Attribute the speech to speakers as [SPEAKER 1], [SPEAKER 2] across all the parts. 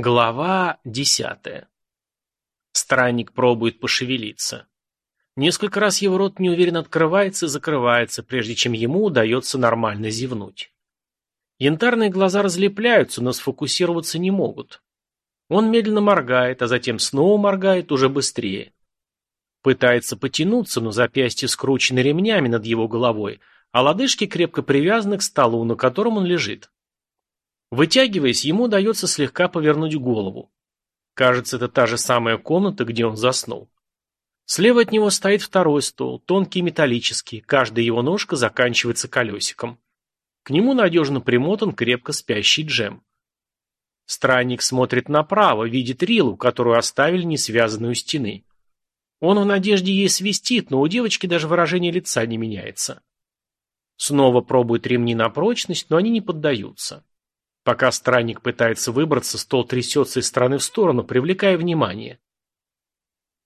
[SPEAKER 1] Глава десятая. Странник пробует пошевелиться. Несколько раз его рот неуверенно открывается и закрывается, прежде чем ему удается нормально зевнуть. Янтарные глаза разлепляются, но сфокусироваться не могут. Он медленно моргает, а затем снова моргает уже быстрее. Пытается потянуться, но запястья скручены ремнями над его головой, а лодыжки крепко привязаны к столу, на котором он лежит. Вытягиваясь, ему удается слегка повернуть голову. Кажется, это та же самая комната, где он заснул. Слева от него стоит второй стол, тонкий и металлический, каждая его ножка заканчивается колесиком. К нему надежно примотан крепко спящий джем. Странник смотрит направо, видит Рилу, которую оставили несвязанную у стены. Он в надежде ей свистит, но у девочки даже выражение лица не меняется. Снова пробует ремни на прочность, но они не поддаются. Пока странник пытается выбраться, стол трясется из стороны в сторону, привлекая внимание.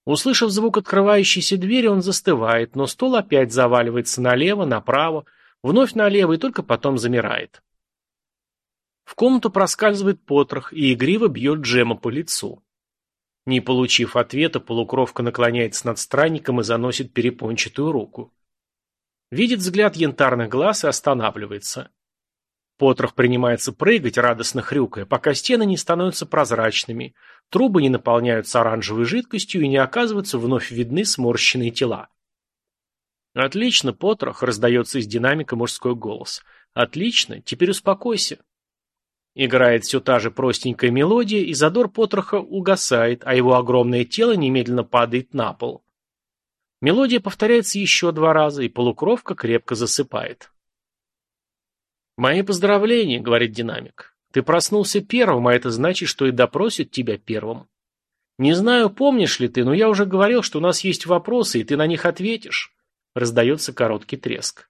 [SPEAKER 1] Услышав звук открывающейся двери, он застывает, но стол опять заваливается налево, направо, вновь налево и только потом замирает. В комнату проскальзывает потрох и игриво бьет Джема по лицу. Не получив ответа, полукровка наклоняется над странником и заносит перепончатую руку. Видит взгляд янтарных глаз и останавливается. Потрох принимается прыгать, радостно хрюкая, пока стены не становятся прозрачными, трубы не наполняются оранжевой жидкостью и не оказываются вновь видны сморщенные тела. «Отлично, Потрох!» — раздается из динамика мужской голос. «Отлично! Теперь успокойся!» Играет все та же простенькая мелодия, и задор Потроха угасает, а его огромное тело немедленно падает на пол. Мелодия повторяется еще два раза, и полукровка крепко засыпает. «Мои поздравления», — говорит динамик. «Ты проснулся первым, а это значит, что и допросят тебя первым. Не знаю, помнишь ли ты, но я уже говорил, что у нас есть вопросы, и ты на них ответишь». Раздается короткий треск.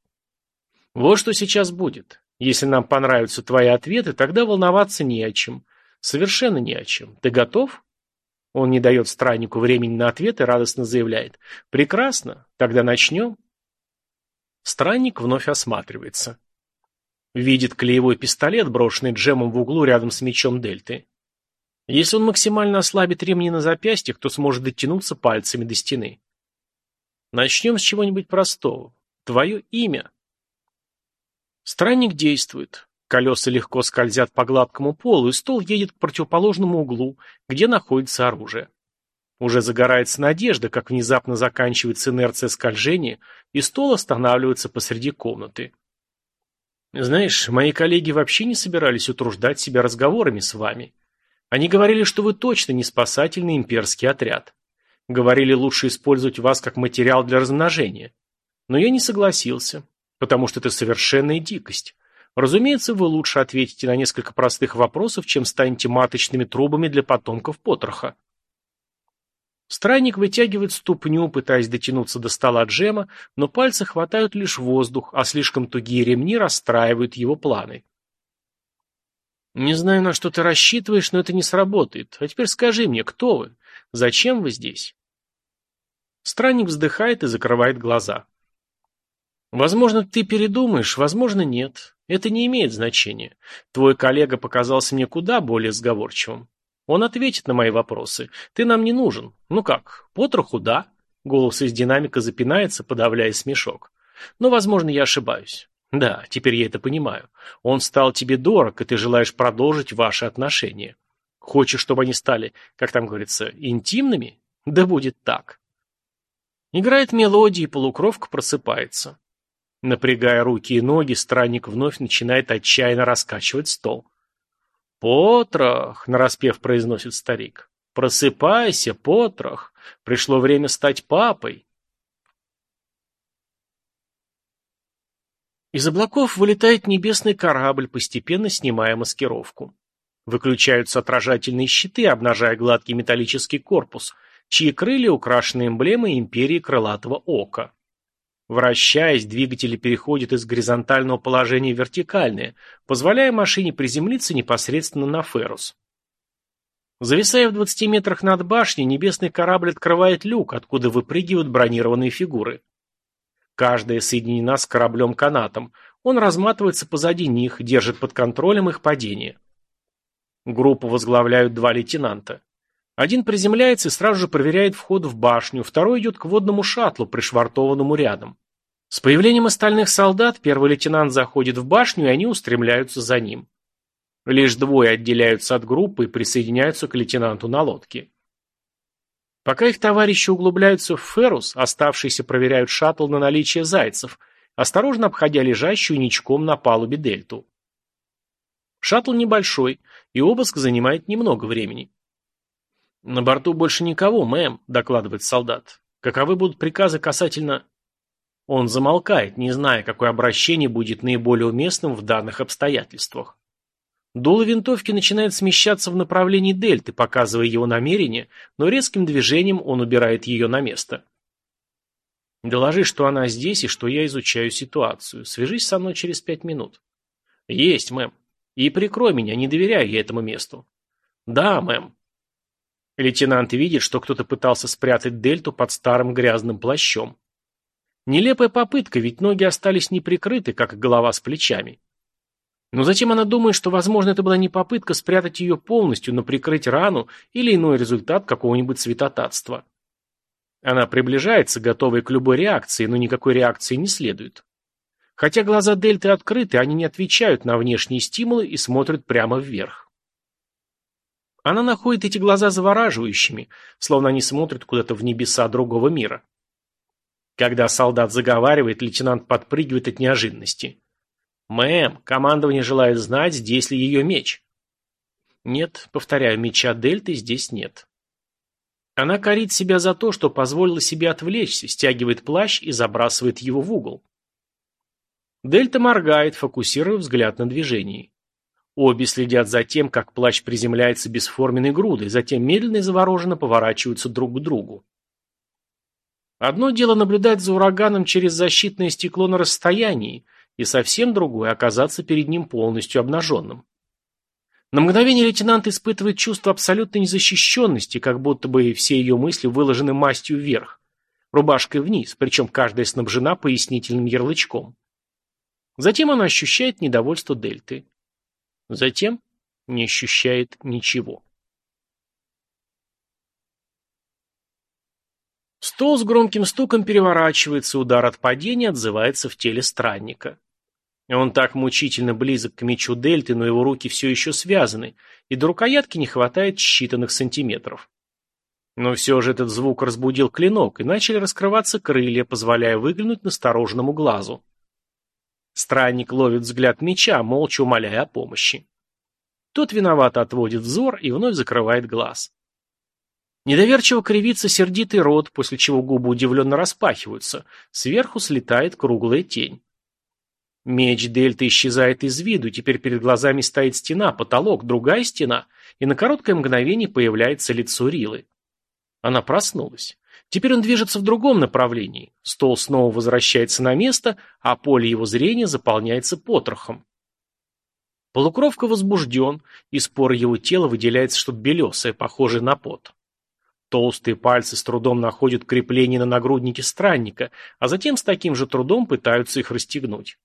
[SPEAKER 1] «Вот что сейчас будет. Если нам понравятся твои ответы, тогда волноваться не о чем. Совершенно не о чем. Ты готов?» Он не дает страннику времени на ответ и радостно заявляет. «Прекрасно. Тогда начнем». Странник вновь осматривается. Видит клеевой пистолет, брошенный Джемом в углу рядом с мечом Дельты. Если он максимально ослабит ремни на запястьях, то сможет дотянуться пальцами до стены. Начнем с чего-нибудь простого. Твое имя. Странник действует. Колеса легко скользят по гладкому полу, и стол едет к противоположному углу, где находится оружие. Уже загорается надежда, как внезапно заканчивается инерция скольжения, и стол останавливается посреди комнаты. Знаешь, мои коллеги вообще не собирались утруждать себя разговорами с вами. Они говорили, что вы точно не спасательный имперский отряд. Говорили, лучше использовать вас как материал для размножения. Но я не согласился, потому что это совершенная дикость. Разумеется, вы лучше ответите на несколько простых вопросов, чем станете маточными трубами для потомков потроха. Странник вытягивает ступню, пытаясь дотянуться до стола Джема, но пальцы хватают лишь воздух, а слишком тугие ремни расстраивают его планы. «Не знаю, на что ты рассчитываешь, но это не сработает. А теперь скажи мне, кто вы? Зачем вы здесь?» Странник вздыхает и закрывает глаза. «Возможно, ты передумаешь, возможно, нет. Это не имеет значения. Твой коллега показался мне куда более сговорчивым. Он ответит на мои вопросы. Ты нам не нужен. Ну как, потроху да. Голос из динамика запинается, подавляя смешок. Но, возможно, я ошибаюсь. Да, теперь я это понимаю. Он стал тебе дорог, и ты желаешь продолжить ваши отношения. Хочешь, чтобы они стали, как там говорится, интимными? Да будет так. Играет мелодия, и полукровка просыпается. Напрягая руки и ноги, странник вновь начинает отчаянно раскачивать стол. «Потрох!» — нараспев произносит старик. «Просыпайся, Потрох! Пришло время стать папой!» Из облаков вылетает небесный корабль, постепенно снимая маскировку. Выключаются отражательные щиты, обнажая гладкий металлический корпус, чьи крылья украшены эмблемой империи крылатого ока. Вращаясь, двигатели переходят из горизонтального положения в вертикальное, позволяя машине приземлиться непосредственно на Ферус. Зависая в 20 метрах над башней, небесный корабль открывает люк, откуда выпрыгивают бронированные фигуры. Каждая соединена с кораблем канатом. Он разматывается позади них, держит под контролем их падение. Группу возглавляют два лейтенанта. Один приземляется и сразу же проверяет вход в башню, второй идет к водному шаттлу, пришвартованному рядом. С появлением остальных солдат первый лейтенант заходит в башню, и они устремляются за ним. Лишь двое отделяются от группы и присоединяются к лейтенанту на лодке. Пока их товарищи углубляются в Ферус, оставшиеся проверяют шаттл на наличие зайцев, осторожно обходя лежащую ничком на палубе дельту. Шаттл небольшой, и обыск занимает немного времени. «На борту больше никого, мэм», — докладывает солдат. «Каковы будут приказы касательно...» Он замолкает, не зная, какое обращение будет наиболее уместным в данных обстоятельствах. Дуло винтовки начинает смещаться в направлении дельты, показывая его намерение, но резким движением он убирает ее на место. «Доложи, что она здесь и что я изучаю ситуацию. Свяжись со мной через пять минут». «Есть, мэм. И прикрой меня, не доверяю я этому месту». «Да, мэм». Лейтенант видит, что кто-то пытался спрятать дельту под старым грязным плащом. Нелепая попытка, ведь ноги остались неприкрыты, как и голова с плечами. Но затем она думает, что, возможно, это была не попытка спрятать ее полностью, но прикрыть рану или иной результат какого-нибудь святотатства. Она приближается, готовая к любой реакции, но никакой реакции не следует. Хотя глаза Дельты открыты, они не отвечают на внешние стимулы и смотрят прямо вверх. Она находит эти глаза завораживающими, словно они смотрят куда-то в небеса другого мира. Когда солдат заговаривает, лейтенант подпрыгивает от неожиданности. «Мэм, командование желает знать, здесь ли ее меч». «Нет, повторяю, меча Дельты здесь нет». Она корит себя за то, что позволила себе отвлечься, стягивает плащ и забрасывает его в угол. Дельта моргает, фокусируя взгляд на движении. Обе следят за тем, как плащ приземляется бесформенной грудой, затем медленно и завороженно поворачиваются друг к другу. Одно дело наблюдать за ураганом через защитное стекло на расстоянии, и совсем другое оказаться перед ним полностью обнаженным. На мгновение лейтенант испытывает чувство абсолютной незащищенности, как будто бы все ее мысли выложены мастью вверх, рубашкой вниз, причем каждая снабжена пояснительным ярлычком. Затем она ощущает недовольство дельты. Затем не ощущает ничего. Стол с громким стуком переворачивается, удар от падения отзывается в теле странника. Он так мучительно близок к мечу дельты, но его руки все еще связаны, и до рукоятки не хватает считанных сантиметров. Но все же этот звук разбудил клинок, и начали раскрываться крылья, позволяя выглянуть настороженному глазу. Странник ловит взгляд меча, молча умоляя о помощи. Тот виновато отводит взор и вновь закрывает глаз. Недоверчиво кривится сердитый рот, после чего губы удивленно распахиваются. Сверху слетает круглая тень. Меч Дельты исчезает из виду, теперь перед глазами стоит стена, потолок, другая стена, и на короткое мгновение появляется лицо Рилы. Она проснулась. Теперь он движется в другом направлении. Стол снова возвращается на место, а поле его зрения заполняется потрохом. Полукровка возбужден, и спор его тела выделяется что-то белесое, похожее на пот. Толстые пальцы с трудом находят крепление на нагруднике странника, а затем с таким же трудом пытаются их расстегнуть.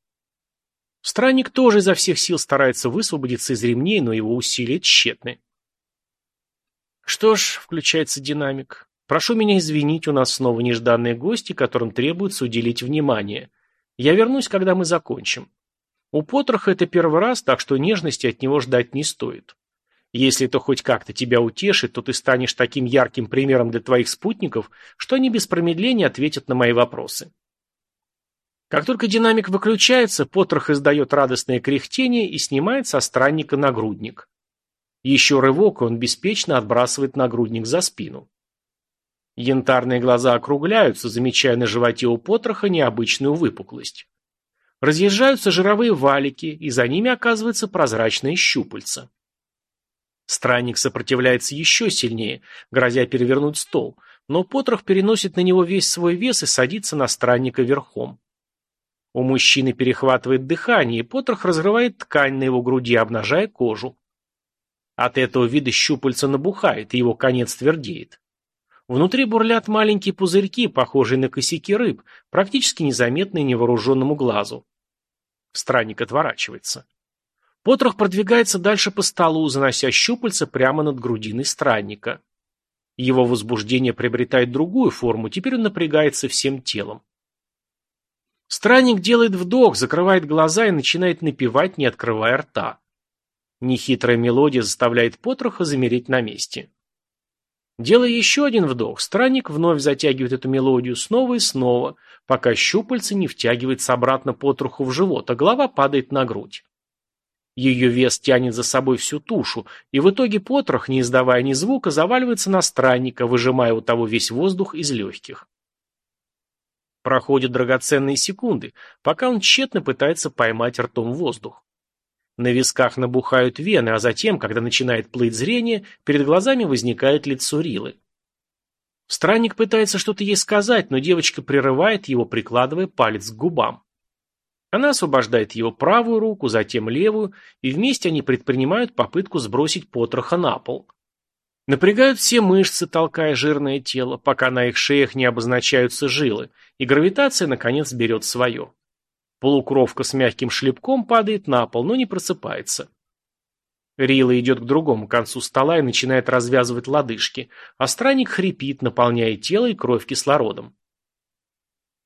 [SPEAKER 1] Странник тоже изо всех сил старается высвободиться из ремней, но его усилия тщетны. Что ж, включается динамик. Прошу меня извинить, у нас снова нежданные гости, которым требуется уделить внимание. Я вернусь, когда мы закончим. У Потроха это первый раз, так что нежности от него ждать не стоит. Если это хоть как-то тебя утешит, то ты станешь таким ярким примером для твоих спутников, что они без промедления ответят на мои вопросы. Как только динамик выключается, Потрох издает радостное кряхтение и снимает со странника нагрудник. Еще рывок, и он беспечно отбрасывает нагрудник за спину. Янтарные глаза округляются, замечая на животе у Потроха необычную выпуклость. Разъезжаются жировые валики, и за ними оказывается прозрачное щупальце. Странник сопротивляется еще сильнее, грозя перевернуть стол, но Потрох переносит на него весь свой вес и садится на странника верхом. У мужчины перехватывает дыхание, и Потрох разрывает ткань на его груди, обнажая кожу. От этого вида щупальца набухает, и его конец твердеет. Внутри бурлят маленькие пузырьки, похожие на косяки рыб, практически незаметные невооруженному глазу. Странник отворачивается. Потрох продвигается дальше по столу, занося щупальца прямо над грудиной странника. Его возбуждение приобретает другую форму, теперь он напрягается всем телом. Странник делает вдох, закрывает глаза и начинает напевать, не открывая рта. Нехитрая мелодия заставляет Потроха замереть на месте. Делая еще один вдох, странник вновь затягивает эту мелодию снова и снова, пока щупальце не втягивается обратно Потроху в живот, а голова падает на грудь. Ее вес тянет за собой всю тушу, и в итоге потрох, не издавая ни звука, заваливается на странника, выжимая у того весь воздух из легких. Проходят драгоценные секунды, пока он тщетно пытается поймать ртом воздух. На висках набухают вены, а затем, когда начинает плыть зрение, перед глазами возникает лицо Рилы. Странник пытается что-то ей сказать, но девочка прерывает его, прикладывая палец к губам. Она освобождает его правую руку, затем левую, и вместе они предпринимают попытку сбросить потроха на пол. Напрягают все мышцы, толкая жирное тело, пока на их шеях не обозначаются жилы, и гравитация, наконец, берет свое. Полукровка с мягким шлепком падает на пол, но не просыпается. Рила идет к другому концу стола и начинает развязывать лодыжки, а странник хрипит, наполняя тело и кровь кислородом.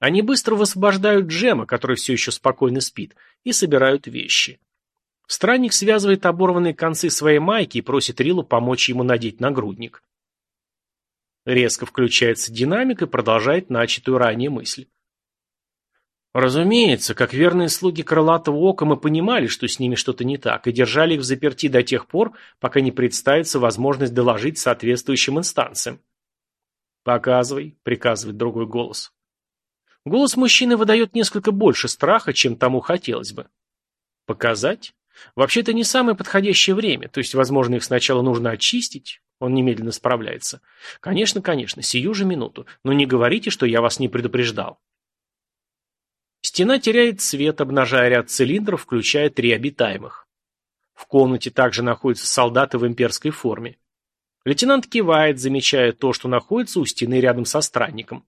[SPEAKER 1] Они быстро высвобождают Джема, который все еще спокойно спит, и собирают вещи. Странник связывает оборванные концы своей майки и просит Рилу помочь ему надеть нагрудник. Резко включается динамик и продолжает начатую ранее мысль. Разумеется, как верные слуги крылатого ока мы понимали, что с ними что-то не так, и держали их в заперти до тех пор, пока не представится возможность доложить соответствующим инстанциям. «Показывай», — приказывает другой голос. Голос мужчины выдает несколько больше страха, чем тому хотелось бы. Показать? Вообще-то не самое подходящее время, то есть, возможно, их сначала нужно очистить. Он немедленно справляется. Конечно, конечно, сию же минуту. Но не говорите, что я вас не предупреждал. Стена теряет цвет, обнажая ряд цилиндров, включая три обитаемых. В комнате также находятся солдаты в имперской форме. Лейтенант кивает, замечая то, что находится у стены рядом со странником.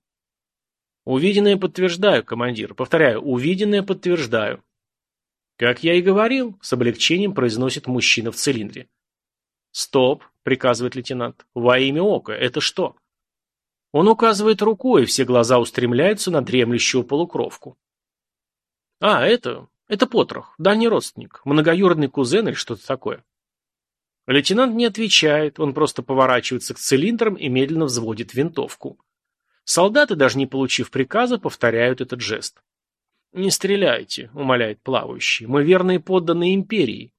[SPEAKER 1] Увиденное подтверждаю, командир. Повторяю, увиденное подтверждаю. Как я и говорил, с облегчением произносит мужчина в цилиндре. Стоп, приказывает лейтенант. Во имя ока, это что? Он указывает рукой, и все глаза устремляются на дремлющую полукровку. А, это... это Потрох, дальний родственник, многоюродный кузен или что-то такое. Лейтенант не отвечает, он просто поворачивается к цилиндрам и медленно взводит винтовку. Солдаты, даже не получив приказа, повторяют этот жест. «Не стреляйте», — умоляет плавающий, — «мы верные подданные империи».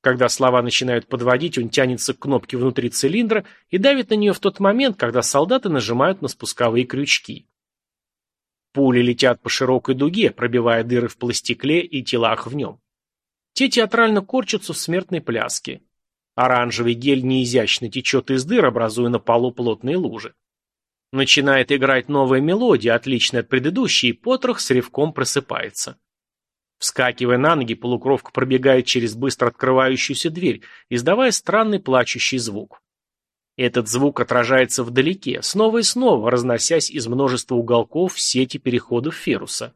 [SPEAKER 1] Когда слова начинают подводить, он тянется к кнопке внутри цилиндра и давит на нее в тот момент, когда солдаты нажимают на спусковые крючки. Пули летят по широкой дуге, пробивая дыры в пластикле и телах в нем. Те театрально корчатся в смертной пляске. Оранжевый гель неизящно течет из дыр, образуя на полу плотные лужи. Начинает играть новая мелодия, отличная от предыдущей, и Потрох с ревком просыпается. Вскакивая на ноги, полукровка пробегает через быстро открывающуюся дверь, издавая странный плачущий звук. Этот звук отражается вдалеке, снова и снова, разносясь из множества уголков в сети переходов Феруса.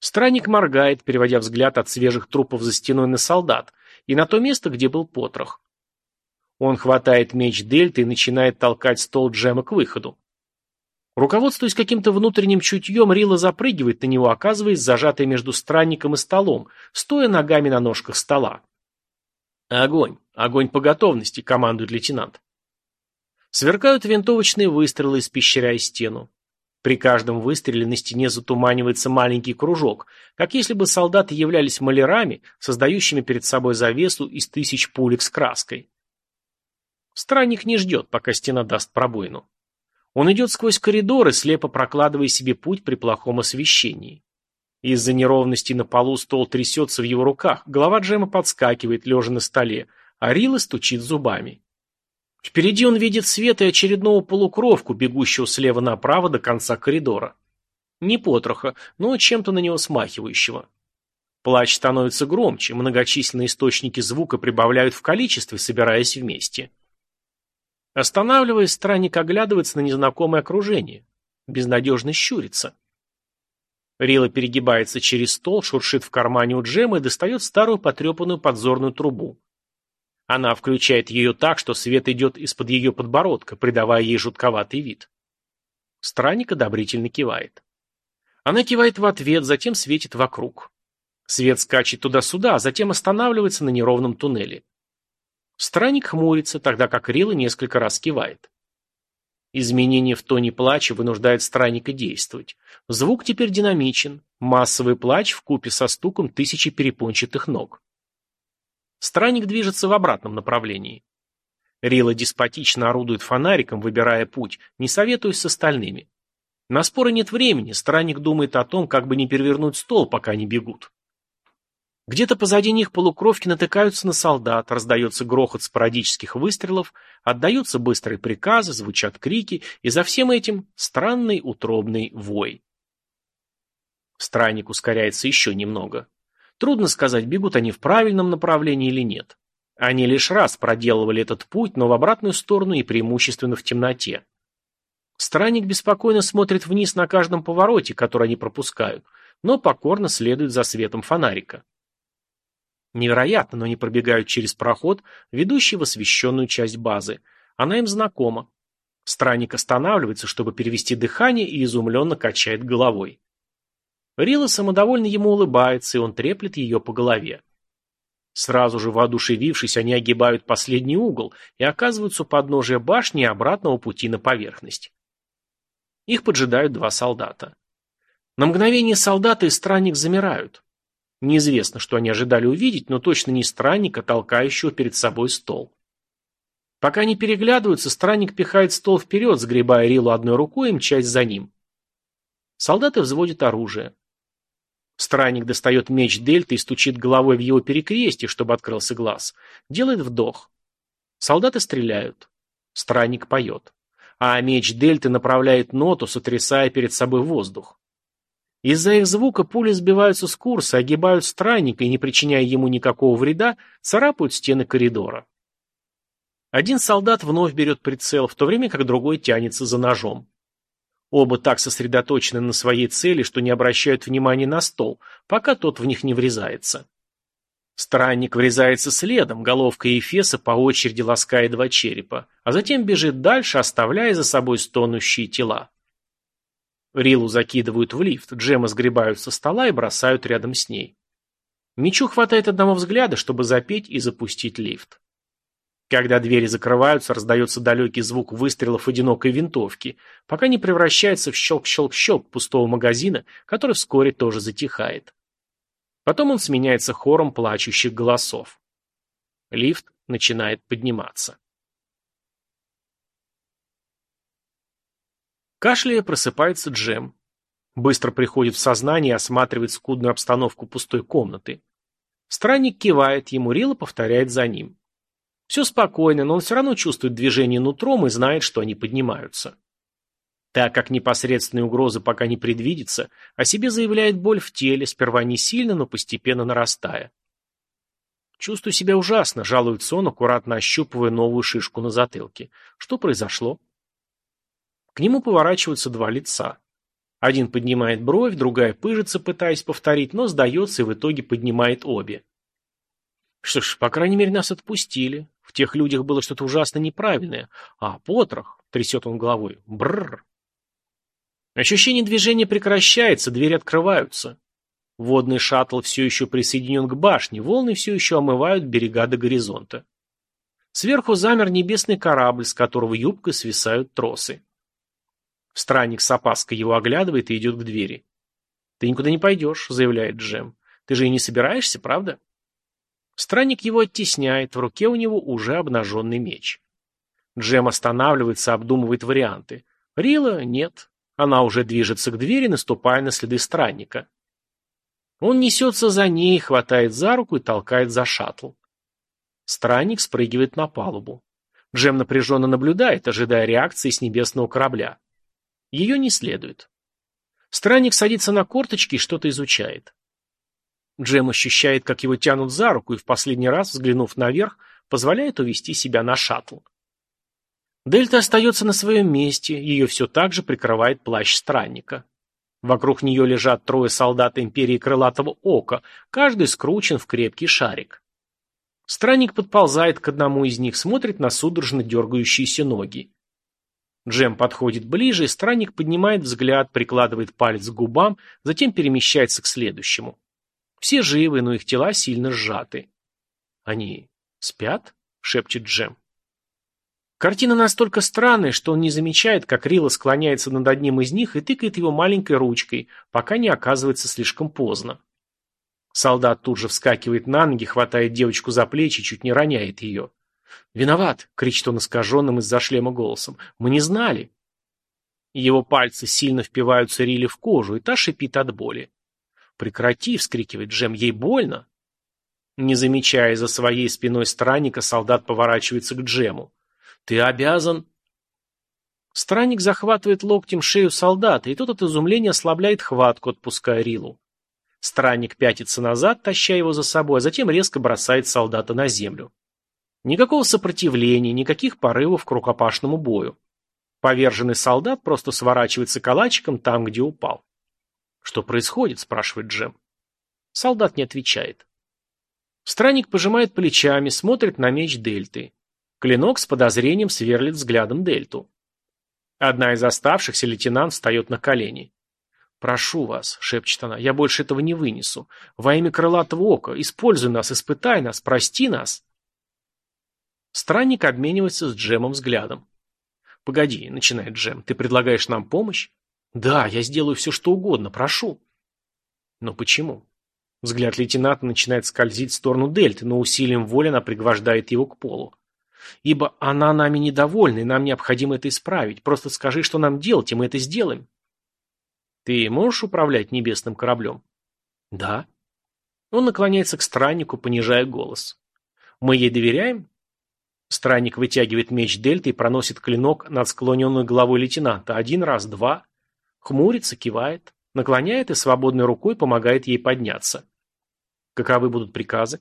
[SPEAKER 1] Странник моргает, переводя взгляд от свежих трупов за стеной на солдат и на то место, где был Потрох. Он хватает меч Дельты и начинает толкать стол Джема к выходу. Руководствуясь каким-то внутренним чутьем, Рила запрыгивает на него, оказываясь зажатой между странником и столом, стоя ногами на ножках стола. «Огонь! Огонь по готовности!» — командует лейтенант. Сверкают винтовочные выстрелы, испещряя стену. При каждом выстреле на стене затуманивается маленький кружок, как если бы солдаты являлись малярами, создающими перед собой завесу из тысяч пулек с краской. Странник не ждет, пока стена даст пробоину. Он идет сквозь коридоры, слепо прокладывая себе путь при плохом освещении. Из-за неровности на полу стол трясется в его руках, голова Джема подскакивает, лежа на столе, а Рила стучит зубами. Впереди он видит свет и очередного полукровку, бегущего слева направо до конца коридора. Не потроха, но чем-то на него смахивающего. Плач становится громче, многочисленные источники звука прибавляют в количестве, собираясь вместе. Останавливаясь, странник оглядывается на незнакомое окружение. Безнадежно щурится. Рила перегибается через стол, шуршит в кармане у Джема и достает старую потрепанную подзорную трубу. Она включает ее так, что свет идет из-под ее подбородка, придавая ей жутковатый вид. Странник одобрительно кивает. Она кивает в ответ, затем светит вокруг. Свет скачет туда-сюда, а затем останавливается на неровном туннеле. Странник хмурится, тогда как Рила несколько раз кивает. Изменение в тоне плача вынуждает странника действовать. Звук теперь динамичен. Массовый плач в купе со стуком тысячи перепончатых ног. Странник движется в обратном направлении. Рила деспотично орудует фонариком, выбирая путь, не советуясь с остальными. На споры нет времени, странник думает о том, как бы не перевернуть стол, пока не бегут. Где-то позади них полукровки натыкаются на солдат, раздается грохот спорадических выстрелов, отдаются быстрые приказы, звучат крики, и за всем этим странный утробный вой. Странник ускоряется еще немного. Трудно сказать, бегут они в правильном направлении или нет. Они лишь раз проделывали этот путь, но в обратную сторону и преимущественно в темноте. Странник беспокойно смотрит вниз на каждом повороте, который они пропускают, но покорно следует за светом фонарика. Невероятно, но они пробегают через проход, ведущий в освещенную часть базы. Она им знакома. Странник останавливается, чтобы перевести дыхание, и изумленно качает головой. Рила самодовольно ему улыбается, и он треплет ее по голове. Сразу же воодушевившись, они огибают последний угол и оказываются у подножия башни и обратного пути на поверхность. Их поджидают два солдата. На мгновение солдаты и странник замирают. Неизвестно, что они ожидали увидеть, но точно не странника, толкающего перед собой стол. Пока они переглядываются, странник пихает стол вперед, сгребая Рилу одной рукой и мчась за ним. Солдаты взводят оружие. Странник достает меч Дельты и стучит головой в его перекрестие, чтобы открылся глаз. Делает вдох. Солдаты стреляют. Странник поет. А меч Дельты направляет ноту, сотрясая перед собой воздух. Из-за их звука пули сбиваются с курса, огибают странника и, не причиняя ему никакого вреда, царапают стены коридора. Один солдат вновь берет прицел, в то время как другой тянется за ножом. Оба так сосредоточены на своей цели, что не обращают внимания на стол, пока тот в них не врезается. Странник врезается следом, головка Ефеса по очереди лаская два черепа, а затем бежит дальше, оставляя за собой стонущие тела. Рилу закидывают в лифт, Джема сгребают со стола и бросают рядом с ней. Мечу хватает одного взгляда, чтобы запеть и запустить лифт. Когда двери закрываются, раздается далекий звук выстрелов одинокой винтовки, пока не превращается в щелк-щелк-щелк пустого магазина, который вскоре тоже затихает. Потом он сменяется хором плачущих голосов. Лифт начинает подниматься. Кашляя просыпается Джем. Быстро приходит в сознание и осматривает скудную обстановку пустой комнаты. Странник кивает, ему Рила повторяет за ним. Все спокойно, но он все равно чувствует движение нутром и знает, что они поднимаются. Так как непосредственной угрозы пока не предвидится, о себе заявляет боль в теле, сперва не сильно, но постепенно нарастая. Чувствую себя ужасно, жалуется он, аккуратно ощупывая новую шишку на затылке. Что произошло? К нему поворачиваются два лица. Один поднимает бровь, другая пыжится, пытаясь повторить, но сдается и в итоге поднимает обе. Что ж, по крайней мере, нас отпустили. В тех людях было что-то ужасно неправильное. А, потрох, трясет он головой. Бррр. Ощущение движения прекращается, двери открываются. Водный шаттл все еще присоединен к башне, волны все еще омывают берега до горизонта. Сверху замер небесный корабль, с которого юбкой свисают тросы. Странник с опаской его оглядывает и идет к двери. «Ты никуда не пойдешь», — заявляет Джем. «Ты же и не собираешься, правда?» Странник его оттесняет, в руке у него уже обнаженный меч. Джем останавливается, обдумывает варианты. Рила нет. Она уже движется к двери, наступая на следы странника. Он несется за ней, хватает за руку и толкает за шаттл. Странник спрыгивает на палубу. Джем напряженно наблюдает, ожидая реакции с небесного корабля. Ее не следует. Странник садится на корточки и что-то изучает. Джем ощущает, как его тянут за руку, и в последний раз, взглянув наверх, позволяет увести себя на шаттл. Дельта остается на своем месте, ее все так же прикрывает плащ странника. Вокруг нее лежат трое солдат Империи Крылатого Ока, каждый скручен в крепкий шарик. Странник подползает к одному из них, смотрит на судорожно дергающиеся ноги. Джем подходит ближе, и странник поднимает взгляд, прикладывает палец к губам, затем перемещается к следующему. Все живы, но их тела сильно сжаты. «Они спят?» — шепчет Джем. Картина настолько странная, что он не замечает, как Рила склоняется над одним из них и тыкает его маленькой ручкой, пока не оказывается слишком поздно. Солдат тут же вскакивает на ноги, хватает девочку за плечи, чуть не роняет ее. «Виноват!» — кричит он искаженным из-за шлема голосом. «Мы не знали!» Его пальцы сильно впиваются Риле в кожу, и та шипит от боли. «Прекрати!» — вскрикивает Джем. «Ей больно!» Не замечая за своей спиной странника, солдат поворачивается к Джему. «Ты обязан...» Странник захватывает локтем шею солдата, и тот от изумления ослабляет хватку, отпуская Рилу. Странник пятится назад, таща его за собой, а затем резко бросает солдата на землю. Никакого сопротивления, никаких порывов к рукопашному бою. Поверженный солдат просто сворачивается калачиком там, где упал. «Что происходит?» – спрашивает Джем. Солдат не отвечает. Странник пожимает плечами, смотрит на меч Дельты. Клинок с подозрением сверлит взглядом Дельту. Одна из оставшихся лейтенант встает на колени. «Прошу вас», — шепчет она, — «я больше этого не вынесу. Во имя крылатого ока, используй нас, испытай нас, прости нас». Странник обменивается с Джемом взглядом. «Погоди», — начинает Джем, — «ты предлагаешь нам помощь?» «Да, я сделаю все, что угодно, прошу». «Но почему?» Взгляд лейтенанта начинает скользить в сторону Дельты, но усилием воли она пригвождает его к полу. «Ибо она нами недовольна, и нам необходимо это исправить. Просто скажи, что нам делать, и мы это сделаем». Ты можешь управлять небесным кораблем? Да. Он наклоняется к страннику, понижая голос. Мы ей доверяем? Странник вытягивает меч дельты и проносит клинок над склоненной головой лейтенанта. Один раз, два. Хмурится, кивает. Наклоняет и свободной рукой помогает ей подняться. Каковы будут приказы?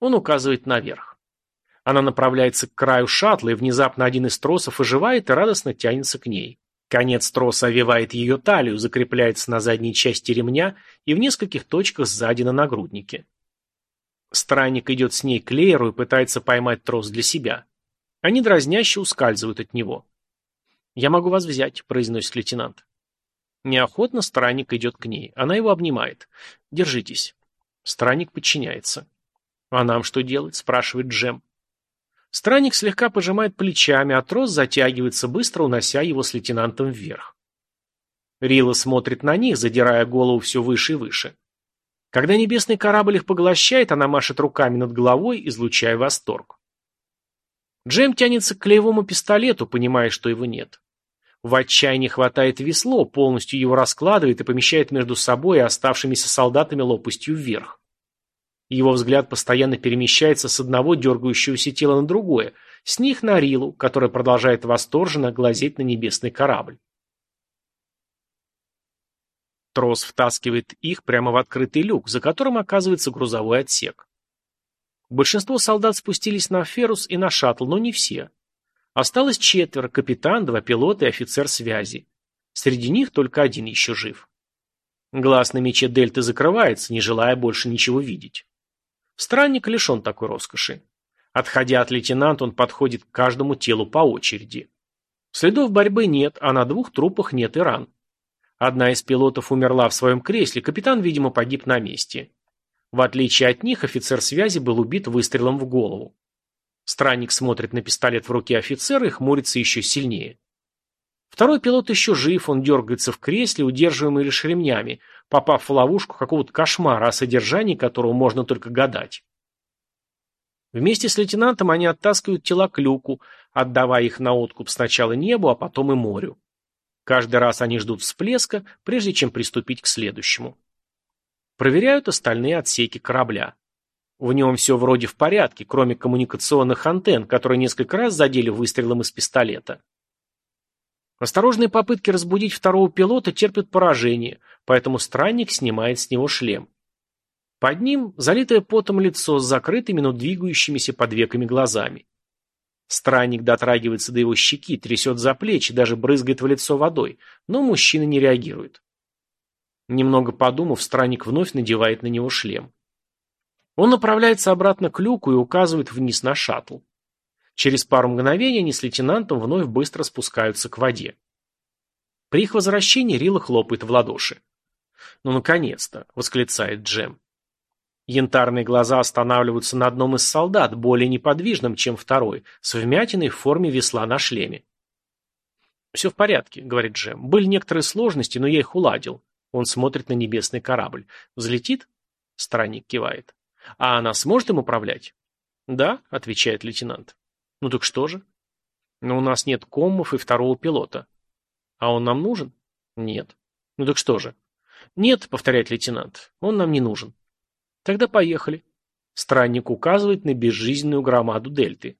[SPEAKER 1] Он указывает наверх. Она направляется к краю шаттла, и внезапно один из тросов оживает и радостно тянется к ней. Конец троса овивает ее талию, закрепляется на задней части ремня и в нескольких точках сзади на нагруднике. Странник идет с ней к Лейеру и пытается поймать трос для себя. Они дразняще ускальзывают от него. «Я могу вас взять», — произносит лейтенант. Неохотно странник идет к ней. Она его обнимает. «Держитесь». Странник подчиняется. «А нам что делать?» — спрашивает Джем. Странник слегка пожимает плечами, а трос затягивается, быстро унося его с лейтенантом вверх. Рила смотрит на них, задирая голову все выше и выше. Когда небесный корабль их поглощает, она машет руками над головой, излучая восторг. Джем тянется к клеевому пистолету, понимая, что его нет. В отчаянии хватает весло, полностью его раскладывает и помещает между собой и оставшимися солдатами лопастью вверх. Его взгляд постоянно перемещается с одного дергающегося тела на другое, с них на Рилу, которая продолжает восторженно глазеть на небесный корабль. Трос втаскивает их прямо в открытый люк, за которым оказывается грузовой отсек. Большинство солдат спустились на Ферус и на шаттл, но не все. Осталось четверо, капитан, два пилота и офицер связи. Среди них только один еще жив. Глаз на мече Дельты закрывается, не желая больше ничего видеть. Странник лишен такой роскоши. Отходя от лейтенанта, он подходит к каждому телу по очереди. Следов борьбы нет, а на двух трупах нет и ран. Одна из пилотов умерла в своем кресле, капитан, видимо, погиб на месте. В отличие от них, офицер связи был убит выстрелом в голову. Странник смотрит на пистолет в руке офицера и хмурится еще сильнее. Второй пилот еще жив, он дергается в кресле, удерживаемый лишь ремнями, попав в ловушку какого-то кошмара, о содержании которого можно только гадать. Вместе с лейтенантом они оттаскивают тела к люку, отдавая их на откуп сначала небу, а потом и морю. Каждый раз они ждут всплеска, прежде чем приступить к следующему. Проверяют остальные отсеки корабля. В нем все вроде в порядке, кроме коммуникационных антенн, которые несколько раз задели выстрелом из пистолета. Осторожные попытки разбудить второго пилота терпят поражение, поэтому странник снимает с него шлем. Под ним залитое потом лицо с закрытыми, но двигающимися под веками глазами. Странник дотрагивается до его щеки, трясет за плечи, даже брызгает в лицо водой, но мужчина не реагирует. Немного подумав, странник вновь надевает на него шлем. Он направляется обратно к люку и указывает вниз на шаттл. Через пару мгновений они с лейтенантом вновь быстро спускаются к воде. При их возвращении Рила хлопает в ладоши. «Ну, наконец-то!» — восклицает Джем. Янтарные глаза останавливаются на одном из солдат, более неподвижном, чем второй, с вмятиной в форме весла на шлеме. «Все в порядке», — говорит Джем. «Были некоторые сложности, но я их уладил». Он смотрит на небесный корабль. «Взлетит?» Странник кивает. «А она сможет им управлять?» «Да», — отвечает лейтенант. «Ну так что же?» «Но у нас нет коммов и второго пилота». «А он нам нужен?» «Нет». «Ну так что же?» «Нет», — повторяет лейтенант, — «он нам не нужен». «Тогда поехали». Странник указывает на безжизненную громаду дельты.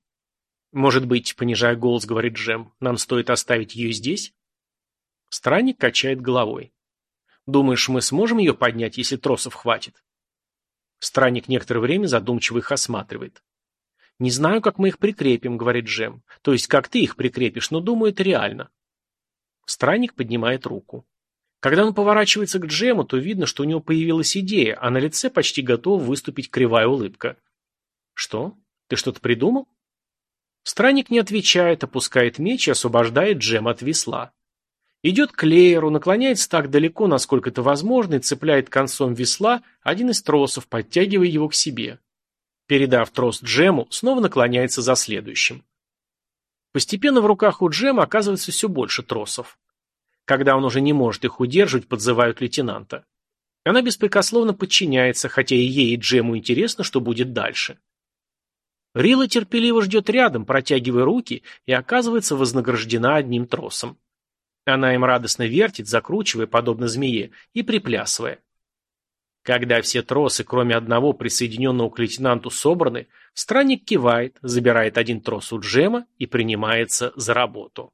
[SPEAKER 1] «Может быть, понижая голос, — говорит Джем, — нам стоит оставить ее здесь?» Странник качает головой. «Думаешь, мы сможем ее поднять, если тросов хватит?» Странник некоторое время задумчиво их осматривает. «Не знаю, как мы их прикрепим», — говорит Джем. «То есть, как ты их прикрепишь, но думаю, это реально». Странник поднимает руку. Когда он поворачивается к Джему, то видно, что у него появилась идея, а на лице почти готова выступить кривая улыбка. «Что? Ты что-то придумал?» Странник не отвечает, опускает меч и освобождает Джем от весла. Идет к Лееру, наклоняется так далеко, насколько это возможно, и цепляет концом весла один из тросов, подтягивая его к себе. Передав трос Джему, снова наклоняется за следующим. Постепенно в руках у Джема оказывается все больше тросов. Когда он уже не может их удерживать, подзывают лейтенанта. Она беспрекословно подчиняется, хотя и ей, и Джему интересно, что будет дальше. Рила терпеливо ждет рядом, протягивая руки, и оказывается вознаграждена одним тросом. Она им радостно вертит, закручивая, подобно змее, и приплясывая. Когда все тросы, кроме одного, присоединенного к лейтенанту, собраны, странник кивает, забирает один трос у Джема и принимается за работу.